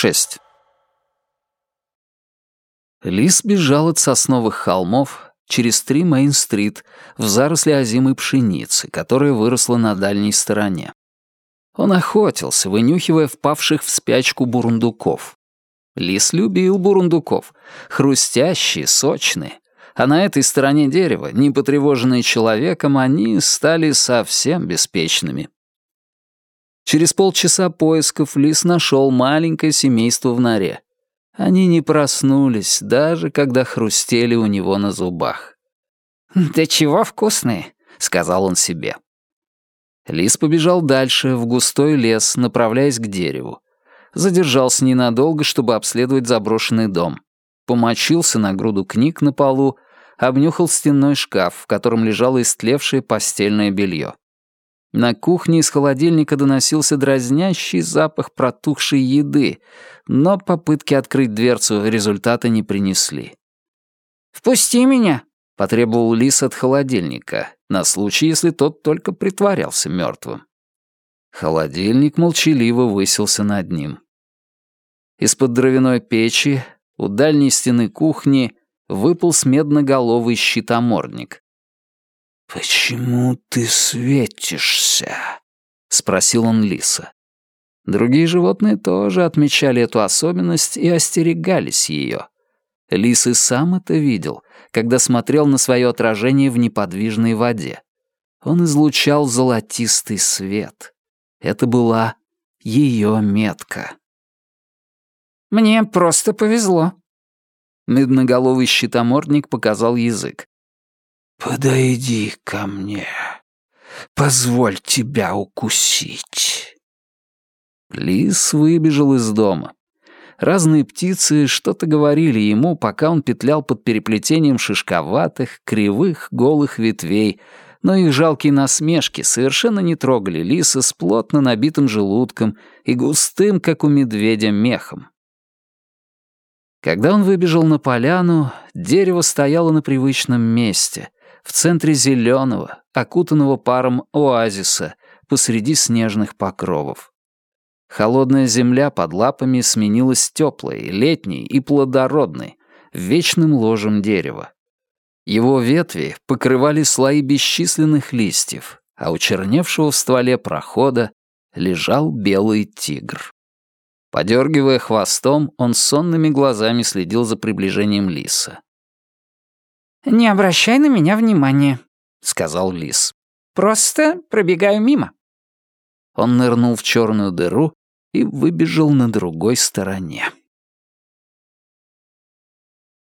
6. Лис бежал от сосновых холмов через три Мейн-стрит в заросли озимой пшеницы, которая выросла на дальней стороне. Он охотился, вынюхивая впавших в спячку бурундуков. Лис любил бурундуков, хрустящие, сочные, а на этой стороне дерева, не потревоженные человеком, они стали совсем беспечными. Через полчаса поисков Лис нашел маленькое семейство в норе. Они не проснулись, даже когда хрустели у него на зубах. «Да чего вкусные», — сказал он себе. Лис побежал дальше, в густой лес, направляясь к дереву. Задержался ненадолго, чтобы обследовать заброшенный дом. Помочился на груду книг на полу, обнюхал стенной шкаф, в котором лежало истлевшее постельное белье. На кухне из холодильника доносился дразнящий запах протухшей еды, но попытки открыть дверцу результата не принесли. «Впусти меня!» — потребовал Лис от холодильника, на случай, если тот только притворялся мертвым. Холодильник молчаливо высился над ним. Из-под дровяной печи у дальней стены кухни выпал медноголовый щитомордник. «Почему ты светишься?» — спросил он лиса. Другие животные тоже отмечали эту особенность и остерегались ее. Лис и сам это видел, когда смотрел на свое отражение в неподвижной воде. Он излучал золотистый свет. Это была ее метка. «Мне просто повезло». Медноголовый щитомордник показал язык. «Подойди ко мне. Позволь тебя укусить». Лис выбежал из дома. Разные птицы что-то говорили ему, пока он петлял под переплетением шишковатых, кривых, голых ветвей, но их жалкие насмешки совершенно не трогали лиса с плотно набитым желудком и густым, как у медведя, мехом. Когда он выбежал на поляну, дерево стояло на привычном месте, в центре зеленого, окутанного паром оазиса, посреди снежных покровов. Холодная земля под лапами сменилась теплой, летней и плодородной, вечным ложем дерева. Его ветви покрывали слои бесчисленных листьев, а у черневшего в стволе прохода лежал белый тигр. Подергивая хвостом, он сонными глазами следил за приближением лиса. «Не обращай на меня внимания», — сказал лис. «Просто пробегаю мимо». Он нырнул в черную дыру и выбежал на другой стороне.